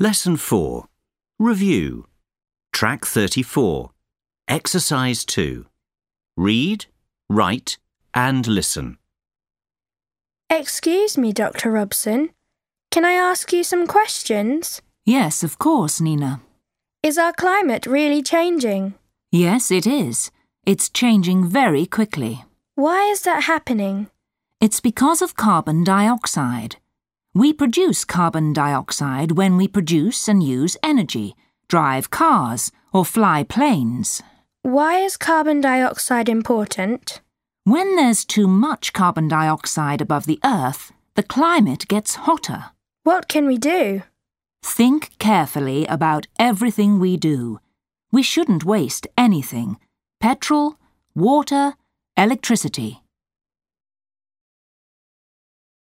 Lesson 4. Review. Track 34. Exercise 2. Read, write, and listen. Excuse me, Dr. Robson. Can I ask you some questions? Yes, of course, Nina. Is our climate really changing? Yes, it is. It's changing very quickly. Why is that happening? It's because of carbon dioxide. We produce carbon dioxide when we produce and use energy, drive cars, or fly planes. Why is carbon dioxide important? When there's too much carbon dioxide above the Earth, the climate gets hotter. What can we do? Think carefully about everything we do. We shouldn't waste anything petrol, water, electricity.